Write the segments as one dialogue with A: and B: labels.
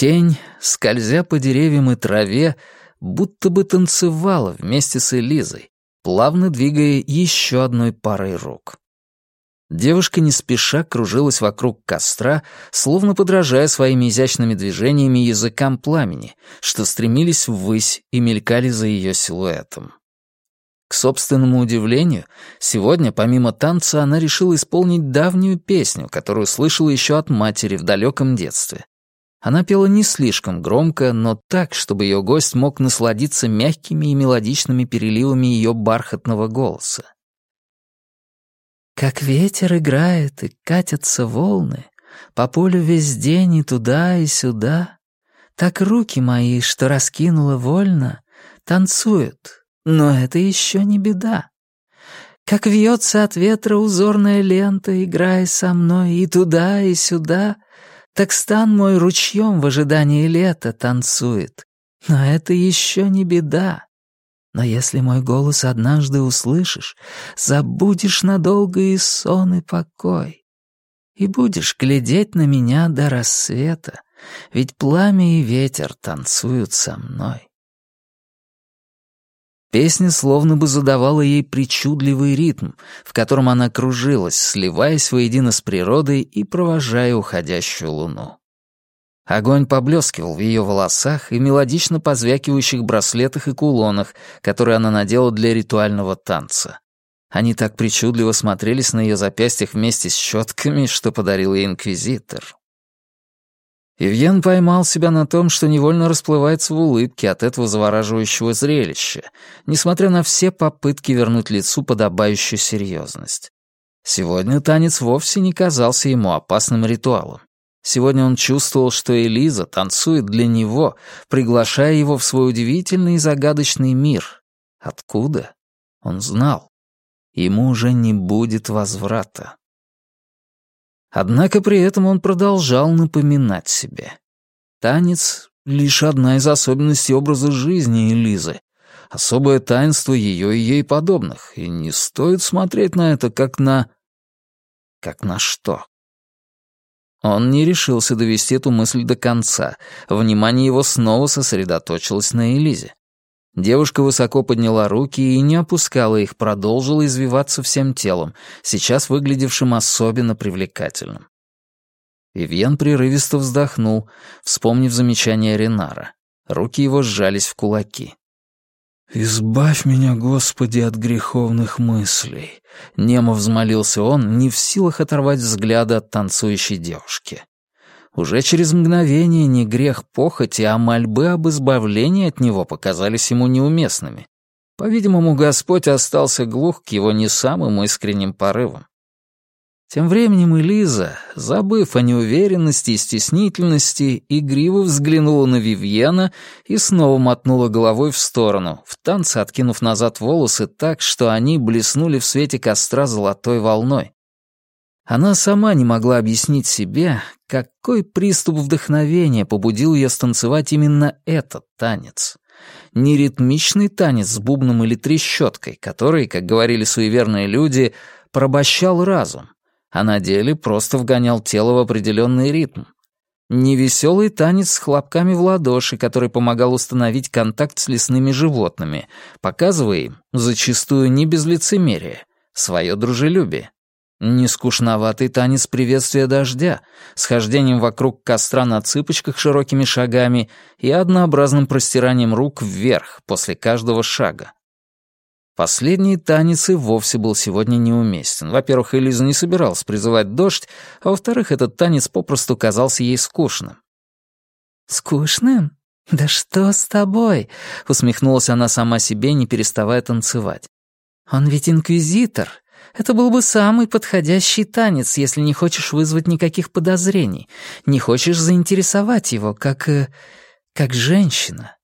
A: Тень, скользя по деревьям и траве, будто бы танцевала вместе с Элизой, плавно двигая еще одной парой рук. Девушка не спеша кружилась вокруг костра, словно подражая своими изящными движениями языкам пламени, что стремились ввысь и мелькали за ее силуэтом. К собственному удивлению, сегодня, помимо танца, она решила исполнить давнюю песню, которую слышала еще от матери в далеком детстве. Она пела не слишком громко, но так, чтобы ее гость мог насладиться мягкими и мелодичными переливами ее бархатного голоса. Как ветер играет и катятся волны, По полю весь день и туда, и сюда, Так руки мои, что раскинула вольно, Танцуют, но это еще не беда. Как вьется от ветра узорная лента, Играя со мной и туда, и сюда, Так стан мой ручьем в ожидании лета танцует, Но это еще не беда. Но если мой голос однажды услышишь, забудешь надолго и сон, и покой. И будешь глядеть на меня до рассвета, ведь пламя и ветер танцуют со мной. Песня словно бы задавала ей причудливый ритм, в котором она кружилась, сливаясь воедино с природой и провожая уходящую луну. Огонь поблескивал в ее волосах и мелодично позвякивающих браслетах и кулонах, которые она надела для ритуального танца. Они так причудливо смотрелись на ее запястьях вместе с щетками, что подарил ей инквизитор. Ивьен поймал себя на том, что невольно расплывается в улыбке от этого завораживающего зрелища, несмотря на все попытки вернуть лицу подобающую серьезность. Сегодня танец вовсе не казался ему опасным ритуалом. Сегодня он чувствовал, что Элиза танцует для него, приглашая его в свой удивительный и загадочный мир. Откуда? Он знал. Ему уже не будет возврата. Однако при этом он продолжал напоминать себе. Танец — лишь одна из особенностей образа жизни Элизы, особое таинство ее и ей подобных, и не стоит смотреть на это как на... как на что? Он не решился довести эту мысль до конца. Внимание его снова сосредоточилось на Элизе. Девушка высоко подняла руки и не опускала их, продолжила извиваться всем телом, сейчас выглядевшим особенно привлекательным. Вивьен прерывисто вздохнул, вспомнив замечание Ренара. Руки его сжались в кулаки. «Избавь меня, Господи, от греховных мыслей», — немо взмолился он, не в силах оторвать взгляда от танцующей девушки. Уже через мгновение не грех похоти, а мольбы об избавлении от него показались ему неуместными. По-видимому, Господь остался глух к его не самым искренним порывам. Тем временем Элиза, забыв о неуверенности и стеснительности, игриво взглянула на Вивьена и снова мотнула головой в сторону, в танце откинув назад волосы так, что они блеснули в свете костра золотой волной. Она сама не могла объяснить себе, какой приступ вдохновения побудил ее станцевать именно этот танец. Не ритмичный танец с бубном или трещоткой, который, как говорили суеверные люди, порабощал разум, а на деле просто вгонял тело в определенный ритм. Невеселый танец с хлопками в ладоши, который помогал установить контакт с лесными животными, показывая им, зачастую не без лицемерия, свое дружелюбие. Нескучноватый танец приветствия дождя, с хождением вокруг костра на цыпочках широкими шагами и однообразным простиранием рук вверх после каждого шага. Последний танец и вовсе был сегодня неуместен. Во-первых, Элиза не собиралась призывать дождь, а во-вторых, этот танец попросту казался ей скучным. «Скучным? Да что с тобой?» — усмехнулась она сама себе, не переставая танцевать. «Он ведь инквизитор. Это был бы самый подходящий танец, если не хочешь вызвать никаких подозрений, не хочешь заинтересовать его, как... Э, как женщина».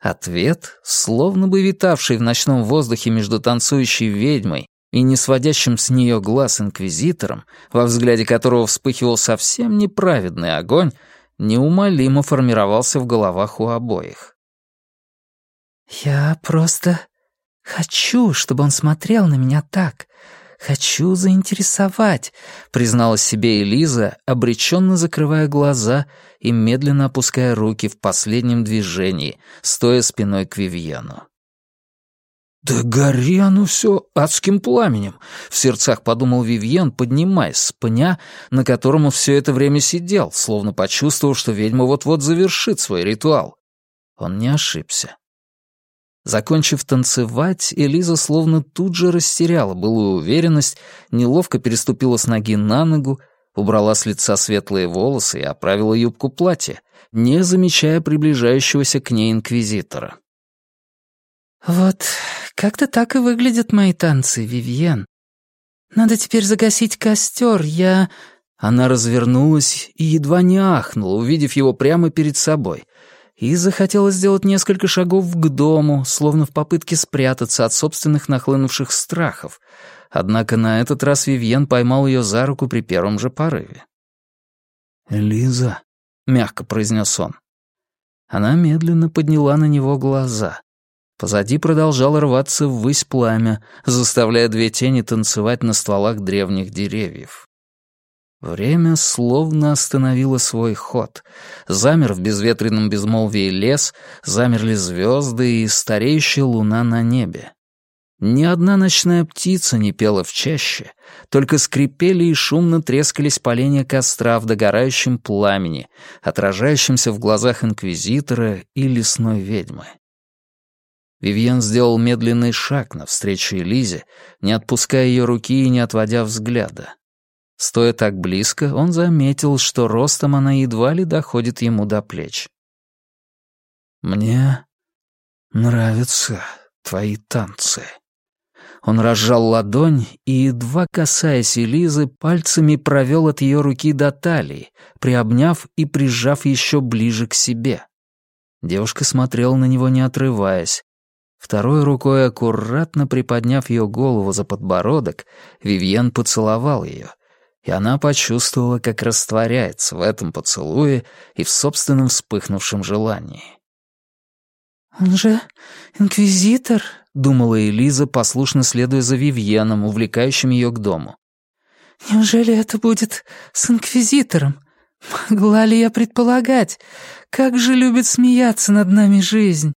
A: Ответ, словно бы витавший в ночном воздухе между танцующей ведьмой и не сводящим с нее глаз инквизитором, во взгляде которого вспыхивал совсем неправедный огонь, неумолимо формировался в головах у обоих. «Я просто хочу, чтобы он смотрел на меня так. «Хочу заинтересовать», — призналась себе Элиза, обреченно закрывая глаза и медленно опуская руки в последнем движении, стоя спиной к Вивьену. «Да гори оно все адским пламенем!» — в сердцах подумал Вивьен, поднимаясь с пня, на котором он все это время сидел, словно почувствовав, что ведьма вот-вот завершит свой ритуал. Он не ошибся. Закончив танцевать, Элиза словно тут же растеряла былую уверенность, неловко переступила с ноги на ногу, убрала с лица светлые волосы и оправила юбку платья, не замечая приближающегося к ней инквизитора. «Вот как-то так и выглядят мои танцы, Вивьен. Надо теперь загасить костер, я...» Она развернулась и едва не ахнула, увидев его прямо перед собой, и захотела сделать несколько шагов к дому, словно в попытке спрятаться от собственных нахлынувших страхов. Однако на этот раз Вивьен поймал ее за руку при первом же порыве. «Лиза», — мягко произнес он. Она медленно подняла на него глаза. Позади продолжало рваться ввысь пламя, заставляя две тени танцевать на стволах древних деревьев. Время словно остановило свой ход. Замер в безветренном безмолвии лес, замерли звезды и стареющая луна на небе. Ни одна ночная птица не пела в чаще, только скрипели и шумно трескались поленья костра в догорающем пламени, отражающемся в глазах инквизитора и лесной ведьмы. Вивьен сделал медленный шаг навстречу Элизе, не отпуская ее руки и не отводя взгляда. Стоя так близко, он заметил, что ростом она едва ли доходит ему до плеч. «Мне нравятся твои танцы». Он разжал ладонь и, едва касаясь Элизы, пальцами провел от ее руки до талии, приобняв и прижав еще ближе к себе. Девушка смотрела на него, не отрываясь, Второй рукой, аккуратно приподняв ее голову за подбородок, Вивьен поцеловал ее, и она почувствовала, как растворяется в этом поцелуе и в собственном вспыхнувшем желании. «Он же инквизитор», — думала Элиза, послушно следуя за Вивьеном, увлекающим ее к дому. «Неужели это будет с инквизитором? Могла ли я предполагать? Как же любит смеяться над нами жизнь!»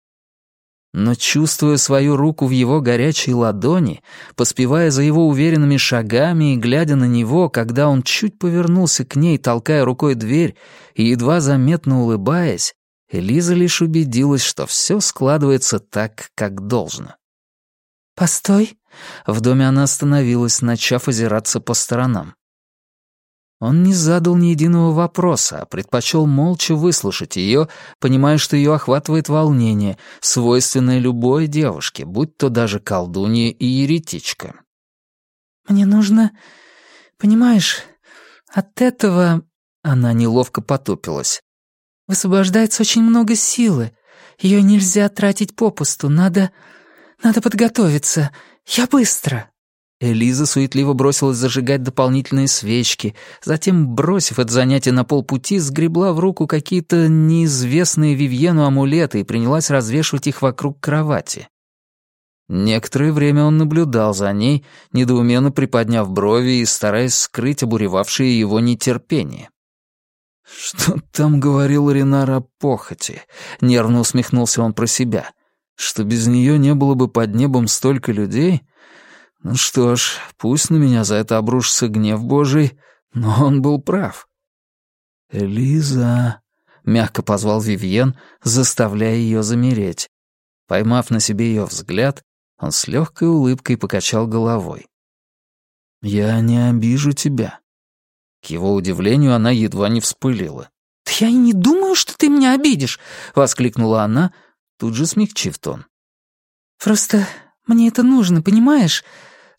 A: Но, чувствуя свою руку в его горячей ладони, поспевая за его уверенными шагами и глядя на него, когда он чуть повернулся к ней, толкая рукой дверь и едва заметно улыбаясь, Элиза лишь убедилась, что все складывается так, как должно. «Постой!» В доме она остановилась, начав озираться по сторонам. Он не задал ни единого вопроса, а предпочел молча выслушать ее, понимая, что ее охватывает волнение, свойственное любой девушке, будь то даже колдунья и еретичка. «Мне нужно... Понимаешь, от этого...» Она неловко потупилась. «Высвобождается очень много силы. Ее нельзя тратить попусту. Надо... Надо подготовиться. Я быстро». Элиза суетливо бросилась зажигать дополнительные свечки, затем, бросив это занятие на полпути, сгребла в руку какие-то неизвестные Вивьену амулеты и принялась развешивать их вокруг кровати. Некоторое время он наблюдал за ней, недоуменно приподняв брови и стараясь скрыть обуревавшее его нетерпение. «Что там говорил Ренар о похоти?» — нервно усмехнулся он про себя. «Что без нее не было бы под небом столько людей?» Ну что ж, пусть на меня за это обрушится гнев Божий, но он был прав. «Элиза», — мягко позвал Вивьен, заставляя ее замереть. Поймав на себе ее взгляд, он с легкой улыбкой покачал головой. «Я не обижу тебя». К его удивлению, она едва не вспылила. «Я и не думаю, что ты меня обидишь!» — воскликнула она, тут же смягчив тон. «Просто мне это нужно, понимаешь?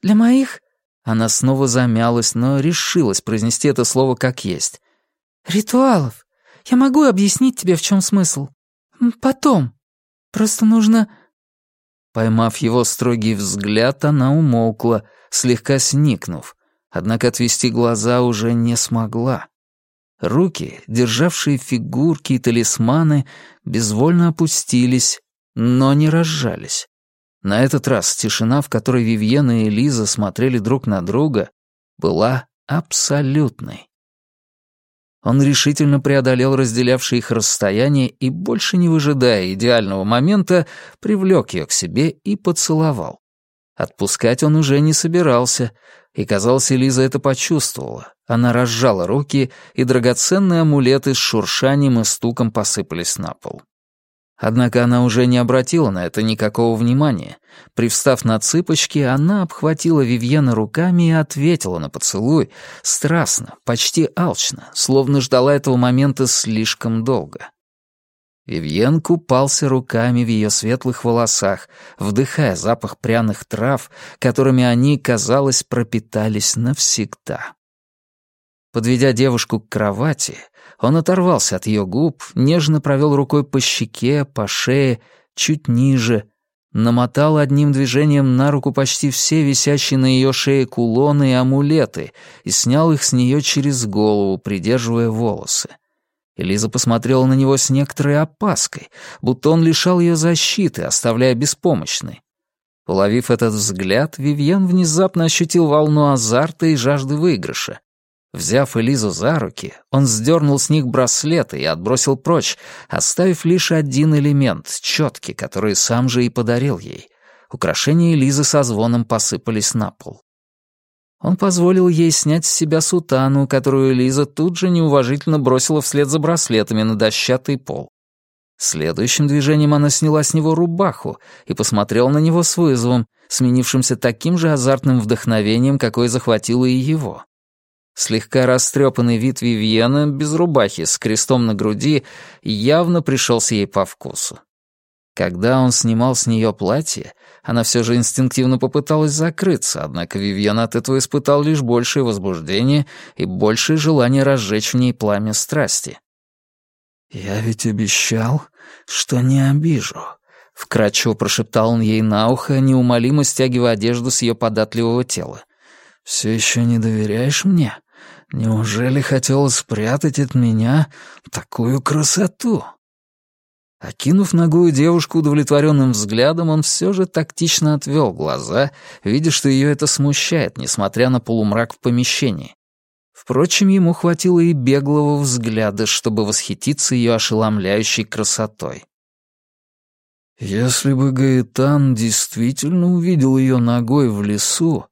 A: Для моих...» Она снова замялась, но решилась произнести это слово как есть. «Ритуалов. Я могу объяснить тебе, в чем смысл. Потом. Просто нужно...» Поймав его строгий взгляд, она умолкла, слегка сникнув, однако отвести глаза уже не смогла. Руки, державшие фигурки и талисманы, безвольно опустились, но не разжались. На этот раз тишина, в которой Вивьена и Лиза смотрели друг на друга, была абсолютной. Он решительно преодолел разделявшее их расстояние и, больше не выжидая идеального момента, привлек ее к себе и поцеловал. Отпускать он уже не собирался, и, казалось, Элиза это почувствовала. Она разжала руки, и драгоценные амулеты с шуршанием и стуком посыпались на пол. Однако она уже не обратила на это никакого внимания. Привстав на цыпочки, она обхватила Вивьена руками и ответила на поцелуй, страстно, почти алчно, словно ждала этого момента слишком долго. Вивьен купался руками в ее светлых волосах, вдыхая запах пряных трав, которыми они, казалось, пропитались навсегда. Подведя девушку к кровати, он оторвался от ее губ, нежно провел рукой по щеке, по шее, чуть ниже, намотал одним движением на руку почти все висящие на ее шее кулоны и амулеты и снял их с нее через голову, придерживая волосы. Элиза посмотрела на него с некоторой опаской, будто он лишал ее защиты, оставляя беспомощной. Уловив этот взгляд, Вивьен внезапно ощутил волну азарта и жажды выигрыша. Взяв Элизу за руки, он сдернул с них браслеты и отбросил прочь, оставив лишь один элемент, четкий, который сам же и подарил ей. Украшения Элизы со звоном посыпались на пол. Он позволил ей снять с себя сутану, которую Элиза тут же неуважительно бросила вслед за браслетами на дощатый пол. Следующим движением она сняла с него рубаху и посмотрела на него с вызовом, сменившимся таким же азартным вдохновением, какое захватило и его. Слегка растрепанный вид Вивьена, без рубахи, с крестом на груди, явно пришелся ей по вкусу. Когда он снимал с нее платье, она все же инстинктивно попыталась закрыться, однако Вивьен от этого испытал лишь большее возбуждение и большее желание разжечь в ней пламя страсти. «Я ведь обещал, что не обижу», — вкратчиво прошептал он ей на ухо, неумолимо стягивая одежду с ее податливого тела. «Все еще не доверяешь мне? Неужели хотел спрятать от меня такую красоту?» Окинув ногую девушку удовлетворенным взглядом, он все же тактично отвел глаза, видя, что ее это смущает, несмотря на полумрак в помещении. Впрочем, ему хватило и беглого взгляда, чтобы восхититься ее ошеломляющей красотой. Если бы Гаэтан действительно увидел ее ногой в лесу,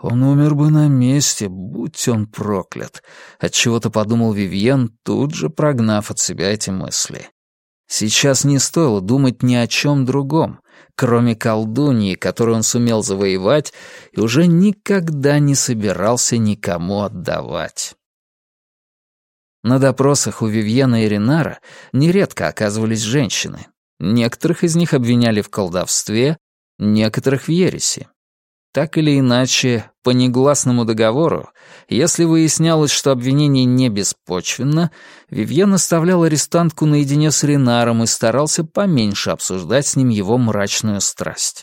A: он умер бы на месте, будь он проклят, отчего-то подумал Вивьен, тут же прогнав от себя эти мысли. Сейчас не стоило думать ни о чем другом, кроме колдуньи, которую он сумел завоевать и уже никогда не собирался никому отдавать. На допросах у Вивьена и Ренара нередко оказывались женщины. Некоторых из них обвиняли в колдовстве, некоторых в ереси. Так или иначе, по негласному договору, если выяснялось, что обвинение не беспочвенно, Вивьен оставлял арестантку наедине с Ренаром и старался поменьше обсуждать с ним его мрачную страсть.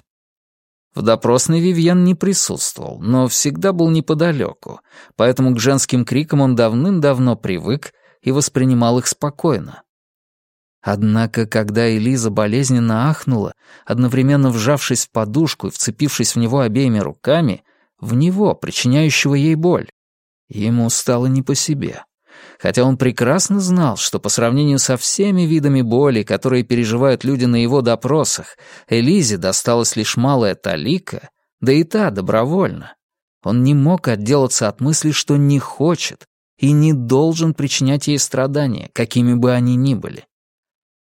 A: В допросной Вивьен не присутствовал, но всегда был неподалеку, поэтому к женским крикам он давным-давно привык и воспринимал их спокойно. Однако, когда Элиза болезненно ахнула, одновременно вжавшись в подушку и вцепившись в него обеими руками, в него, причиняющего ей боль, ему стало не по себе. Хотя он прекрасно знал, что по сравнению со всеми видами боли, которые переживают люди на его допросах, Элизе досталась лишь малая талика, да и та добровольно. Он не мог отделаться от мысли, что не хочет и не должен причинять ей страдания, какими бы они ни были.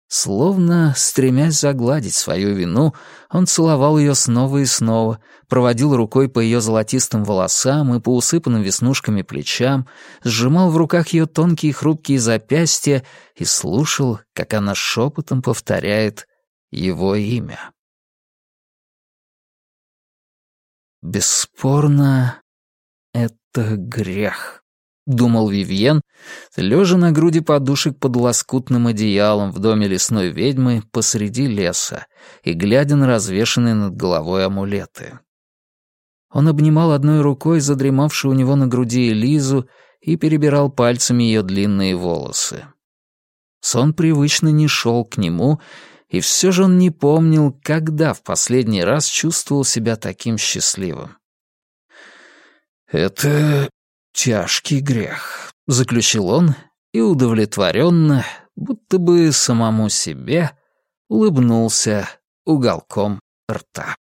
A: Словно, стремясь загладить свою вину, он целовал ее снова и снова, проводил рукой по ее золотистым волосам и по усыпанным веснушками плечам, сжимал в руках ее тонкие хрупкие запястья и слушал, как она шепотом повторяет его имя. Бесспорно, это грех. — думал Вивьен, лежа на груди подушек под лоскутным одеялом в доме лесной ведьмы посреди леса и глядя на развешанные над головой амулеты. Он обнимал одной рукой задремавшую у него на груди Элизу и перебирал пальцами ее длинные волосы. Сон привычно не шел к нему, И все же он не помнил, когда в последний раз чувствовал себя таким счастливым. «Это тяжкий грех», — заключил он и удовлетворенно, будто бы самому себе, улыбнулся уголком рта.